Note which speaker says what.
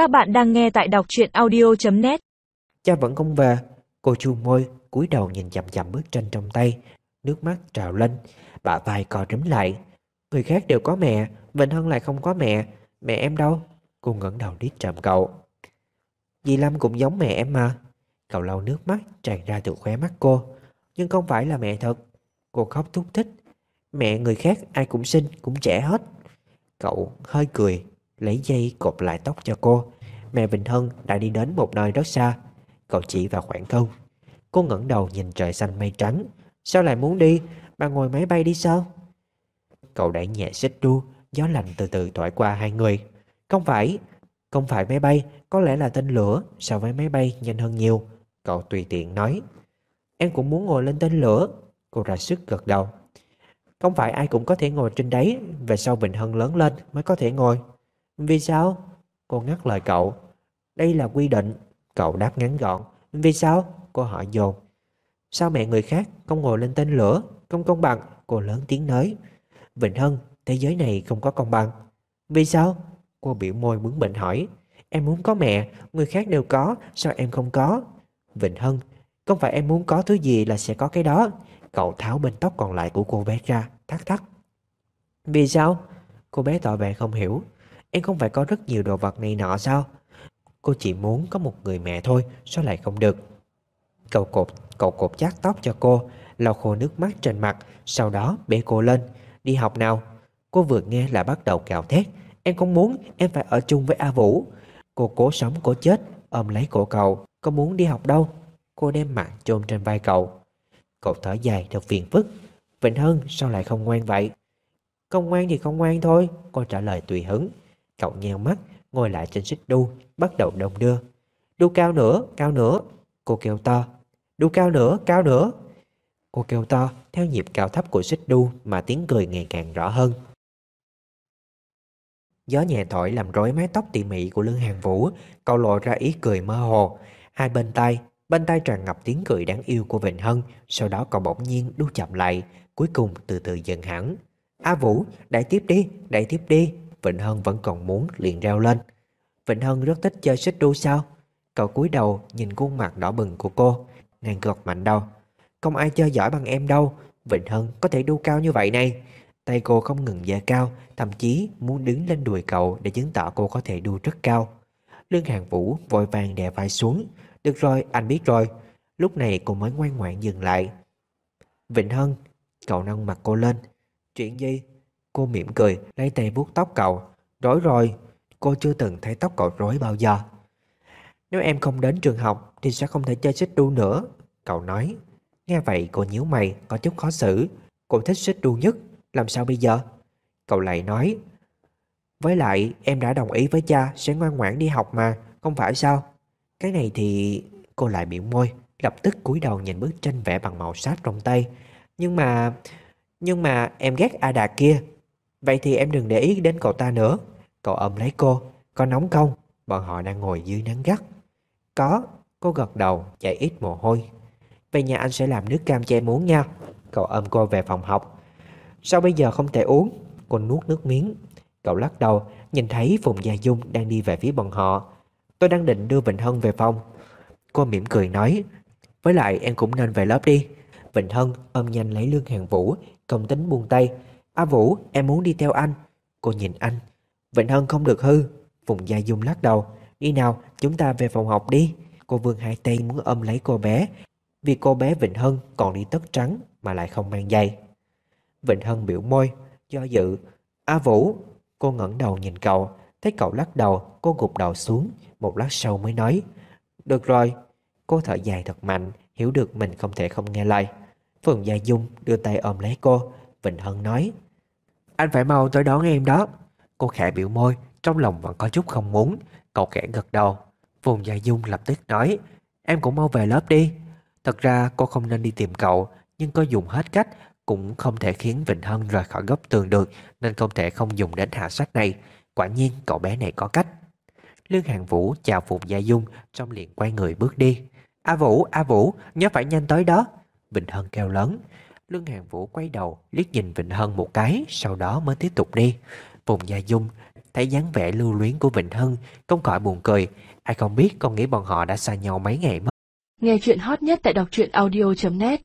Speaker 1: Các bạn đang nghe tại đọc truyện audio.net
Speaker 2: Cha vẫn không về. Cô chu môi cúi đầu nhìn chậm chậm bức tranh trong tay. Nước mắt trào lên. Bà vai co rúm lại. Người khác đều có mẹ Vịnh Hân lại không có mẹ. Mẹ em đâu? Cô ngẩng đầu đi trộm cậu. Dì Lâm cũng giống mẹ em mà. Cậu lau nước mắt tràn ra từ khóe mắt cô. Nhưng không phải là mẹ thật. Cô khóc thúc thích. Mẹ người khác ai cũng xinh, cũng trẻ hết. Cậu hơi cười. Lấy dây cột lại tóc cho cô. Mẹ Vịnh Hân đã đi đến một nơi rất xa. Cậu chỉ vào khoảng không Cô ngẩng đầu nhìn trời xanh mây trắng. Sao lại muốn đi? Bà ngồi máy bay đi sao? Cậu đẩy nhẹ xích đu. Gió lạnh từ từ thổi qua hai người. Không phải. Không phải máy bay. Có lẽ là tên lửa. So với máy bay, nhanh hơn nhiều. Cậu tùy tiện nói. Em cũng muốn ngồi lên tên lửa. Cô ra sức gật đầu. Không phải ai cũng có thể ngồi trên đấy. Về sau Vịnh Hân lớn lên mới có thể ngồi. Vì sao? Cô ngắt lời cậu. Đây là quy định. Cậu đáp ngắn gọn. Vì sao? Cô hỏi dồn. Sao mẹ người khác không ngồi lên tên lửa Không công bằng? Cô lớn tiếng nói. Vịnh Hân Thế giới này không có công bằng. Vì sao? Cô biểu môi bướng bỉnh hỏi. Em muốn có mẹ Người khác đều có Sao em không có? Vịnh Hân Không phải em muốn có thứ gì là sẽ có cái đó. Cậu tháo bên tóc còn lại của cô bé ra Thắc thắc Vì sao? Cô bé tỏ vẻ không hiểu Em không phải có rất nhiều đồ vật này nọ sao? Cô chỉ muốn có một người mẹ thôi Sao lại không được? Cậu cột, cậu cột chát tóc cho cô lau khô nước mắt trên mặt Sau đó bế cô lên. Đi học nào? Cô vừa nghe là bắt đầu cào thét. Em không muốn em phải ở chung với A Vũ. Cô cố sống cố chết Ôm lấy cổ cậu. Có muốn đi học đâu? Cô đem mặt chôn trên vai cậu. Cậu thở dài thật phiền phức. Vịnh Hân sao lại không ngoan vậy? Không ngoan thì không ngoan thôi Cô trả lời tùy hứng. Cậu nheo mắt Ngồi lại trên xích đu Bắt đầu đồng đưa Đu cao nữa, cao nữa Cô kêu to. Đu cao nữa, cao nữa. Cô kêu to theo nhịp cao thấp của xích đu Mà tiếng cười ngày càng rõ hơn. Gió nhẹ thổi làm rối mái tóc tỉ mỉ của Lương Hàng Vũ Cậu lộ ra ý cười mơ hồ. Hai bên tay Bên tay tràn ngập tiếng cười đáng yêu của Vịnh Hân Sau đó cậu bỗng nhiên đu chậm lại Cuối cùng từ từ dần hẳn. A Vũ, đẩy tiếp đi, đẩy tiếp đi. Vịnh Hân vẫn còn muốn liền reo lên. Vịnh Hân rất thích chơi xích đu sao? Cậu cúi đầu nhìn khuôn mặt đỏ bừng của cô, Nàng gật mạnh đầu. Không ai chơi giỏi bằng em đâu, Vịnh Hân có thể đu cao như vậy này. Tay cô không ngừng dơ cao, Thậm chí muốn đứng lên đùi cậu Để chứng tỏ cô có thể đu rất cao. Lương Hàng Vũ vội vàng đè vai xuống. Được rồi, anh biết rồi. Lúc này cô mới ngoan ngoãn dừng lại. Vịnh Hân, Cậu nâng mặt cô lên. Chuyện gì? Cô mỉm cười, lấy tay vuốt tóc cậu. Rối rồi Cô chưa từng thấy tóc cậu rối bao giờ. Nếu em không đến trường học Thì sẽ không thể chơi xích đu nữa, Cậu nói. Nghe vậy, cô nhíu mày, có chút khó xử. Cô thích xích đu nhất, Làm sao bây giờ? Cậu lại nói, Với lại, em đã đồng ý với cha, Sẽ ngoan ngoãn đi học mà, Không phải sao? Cái này thì Cô lại biểu môi, Lập tức cúi đầu nhìn bức tranh vẽ bằng màu sáp trong tay. Nhưng mà Nhưng mà em ghét A Đạt kia. Vậy thì em đừng để ý đến cậu ta nữa. Cậu ôm lấy cô, Có nóng không Bọn họ đang ngồi dưới nắng gắt. Có, Cô gật đầu chạy ít mồ hôi. Về nhà anh sẽ làm nước cam cho em uống nha. Cậu ôm cô về phòng học. Sao bây giờ không thể uống? Cô nuốt nước miếng. Cậu lắc đầu, Nhìn thấy Phùng Gia Dung đang đi về phía bọn họ. Tôi đang định đưa Vịnh Hân về phòng. Cô mỉm cười nói, Với lại em cũng nên về lớp đi. Vịnh Hân ôm nhanh lấy lương hàng vũ Công tính buông tay. A Vũ, em muốn đi theo anh. Cô nhìn anh. Vịnh Hân không được hư. Phùng Gia Dung lắc đầu. Đi nào, chúng ta về phòng học đi. Cô vương hai tay muốn ôm lấy cô bé. Vì cô bé Vịnh Hân còn đi tất trắng Mà lại không mang giày. Vịnh Hân biểu môi, Do dự. A Vũ. Cô ngẩng đầu nhìn cậu. Thấy cậu lắc đầu, Cô gục đầu xuống. Một lát sau mới nói, Được rồi. Cô thở dài thật mạnh, Hiểu được mình không thể không nghe lời. Phùng Gia Dung đưa tay ôm lấy cô. Vịnh Hân nói anh phải mau tới đón em đó. Cô khẽ biểu môi Trong lòng vẫn có chút không muốn. Cậu khẽ gật đầu. Vùng Gia Dung lập tức nói Em cũng mau về lớp đi. Thật ra cô không nên đi tìm cậu Nhưng có dùng hết cách Cũng không thể khiến Vịnh Hân rời khỏi góc tường được Nên không thể không dùng đến hạ sách này. Quả nhiên cậu bé này có cách. Lương Hàng Vũ chào Phùng Gia Dung Trong liền quay người bước đi. A Vũ, A Vũ, nhớ phải nhanh tới đó. Vịnh Hân kêu lớn. Lương Hàng Vũ quay đầu liếc nhìn Vịnh Hân một cái Sau đó mới tiếp tục đi Phùng Gia Dung thấy dáng vẻ lưu luyến của Vịnh Hân, không khỏi buồn cười. Ai không biết con nghĩ bọn họ đã xa nhau mấy ngày mất.
Speaker 1: Nghe chuyện hot nhất tại đọc truyện audio.net